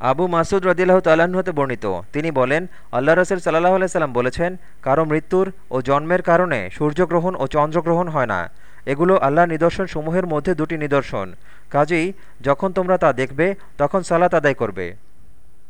আবু মাসুদ রদিল্লাহ হতে বর্ণিত। তিনি বলেন, আল্লাহ রসুল সাল্লাহ সাল্লাম বলেছেন, কারও মৃত্যুর ও জন্মের কারণে সূর্যগ্রহণ ও চন্দ্রগ্রহণ হয় না। এগুলো আল্লাহ নিদর্শন সমূহের মধ্যে দুটি নিদর্শন। কাজেই যখন তোমরা তা দেখবে, তখন সালাত আদায় করবে।